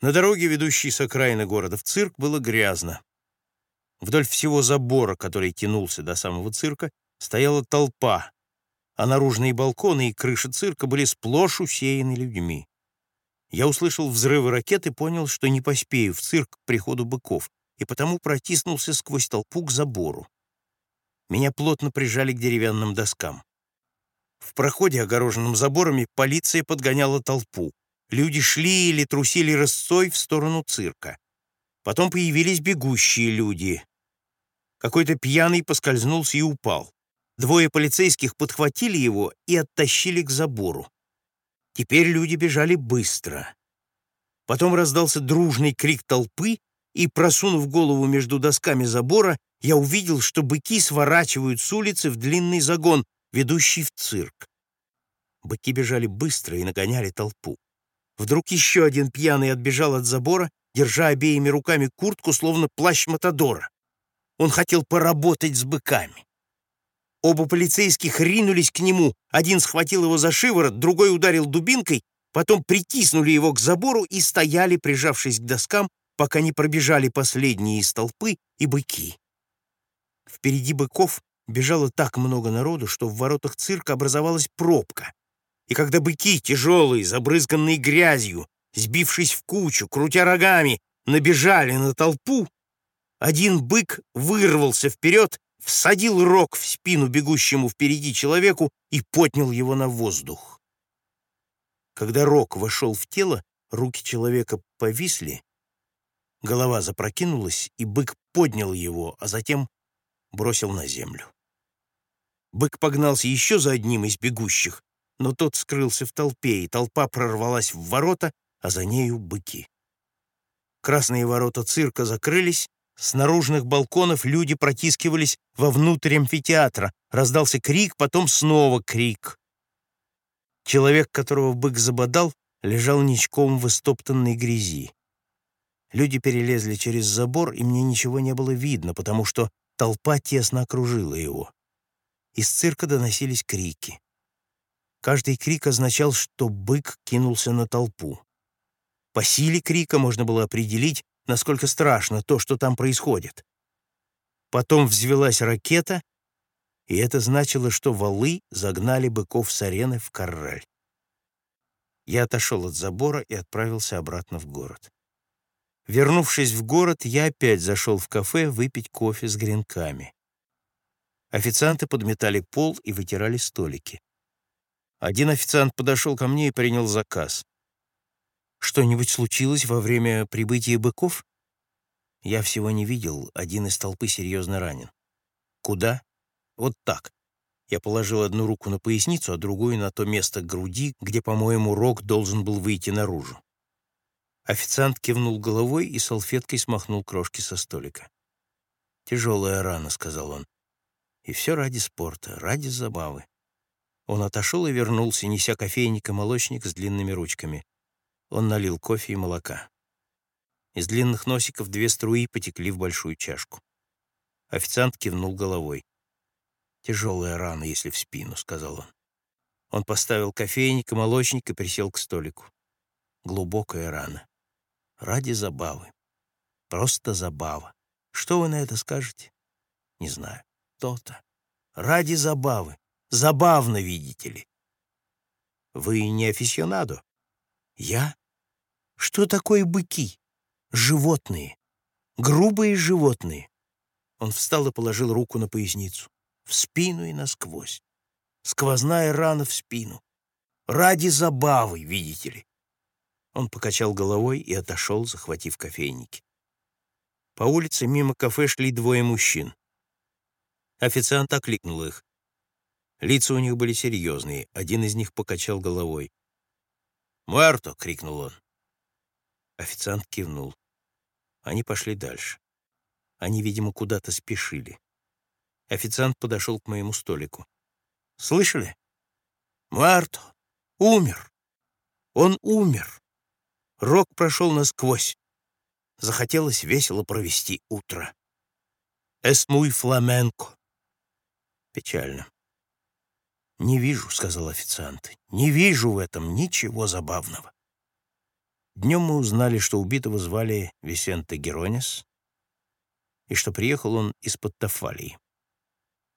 На дороге, ведущей с окраины города в цирк, было грязно. Вдоль всего забора, который тянулся до самого цирка, стояла толпа, а наружные балконы и крыша цирка были сплошь усеяны людьми. Я услышал взрывы ракет и понял, что не поспею в цирк к приходу быков, и потому протиснулся сквозь толпу к забору. Меня плотно прижали к деревянным доскам. В проходе, огороженном заборами, полиция подгоняла толпу. Люди шли или трусили рысцой в сторону цирка. Потом появились бегущие люди. Какой-то пьяный поскользнулся и упал. Двое полицейских подхватили его и оттащили к забору. Теперь люди бежали быстро. Потом раздался дружный крик толпы, и, просунув голову между досками забора, я увидел, что быки сворачивают с улицы в длинный загон, ведущий в цирк. Быки бежали быстро и нагоняли толпу. Вдруг еще один пьяный отбежал от забора, держа обеими руками куртку, словно плащ Матадора. Он хотел поработать с быками. Оба полицейских ринулись к нему, один схватил его за шиворот, другой ударил дубинкой, потом притиснули его к забору и стояли, прижавшись к доскам, пока не пробежали последние из толпы и быки. Впереди быков бежало так много народу, что в воротах цирка образовалась пробка. И когда быки, тяжелые, забрызганные грязью, сбившись в кучу, крутя рогами, набежали на толпу, один бык вырвался вперед, всадил рог в спину бегущему впереди человеку и поднял его на воздух. Когда рог вошел в тело, руки человека повисли, голова запрокинулась, и бык поднял его, а затем бросил на землю. Бык погнался еще за одним из бегущих, но тот скрылся в толпе, и толпа прорвалась в ворота, а за нею быки. Красные ворота цирка закрылись, с наружных балконов люди протискивались вовнутрь амфитеатра, раздался крик, потом снова крик. Человек, которого бык забодал, лежал ничком в истоптанной грязи. Люди перелезли через забор, и мне ничего не было видно, потому что толпа тесно окружила его. Из цирка доносились крики. Каждый крик означал, что бык кинулся на толпу. По силе крика можно было определить, насколько страшно то, что там происходит. Потом взвелась ракета, и это значило, что валы загнали быков с арены в корраль. Я отошел от забора и отправился обратно в город. Вернувшись в город, я опять зашел в кафе выпить кофе с гренками. Официанты подметали пол и вытирали столики. Один официант подошел ко мне и принял заказ. «Что-нибудь случилось во время прибытия быков?» «Я всего не видел. Один из толпы серьезно ранен». «Куда?» «Вот так». Я положил одну руку на поясницу, а другую на то место груди, где, по-моему, рог должен был выйти наружу. Официант кивнул головой и салфеткой смахнул крошки со столика. «Тяжелая рана», — сказал он. «И все ради спорта, ради забавы. Он отошел и вернулся, неся кофейник и молочник с длинными ручками. Он налил кофе и молока. Из длинных носиков две струи потекли в большую чашку. Официант кивнул головой. «Тяжелая рана, если в спину», — сказал он. Он поставил кофейник и молочник и присел к столику. Глубокая рана. Ради забавы. Просто забава. Что вы на это скажете? Не знаю. То-то. Ради забавы. Забавно, видите ли. Вы не афисионадо? Я? Что такое быки? Животные. Грубые животные. Он встал и положил руку на поясницу. В спину и насквозь. Сквозная рана в спину. Ради забавы, видите ли. Он покачал головой и отошел, захватив кофейники. По улице мимо кафе шли двое мужчин. Официант окликнул их. Лица у них были серьезные, один из них покачал головой. «Муэрто!» — крикнул он. Официант кивнул. Они пошли дальше. Они, видимо, куда-то спешили. Официант подошел к моему столику. «Слышали? Муэрто! Умер! Он умер! Рок прошел насквозь. Захотелось весело провести утро. «Es muy flamenco». Печально. «Не вижу», — сказал официант. «Не вижу в этом ничего забавного». Днем мы узнали, что убитого звали Висенте Геронис, и что приехал он из-под Тафалии.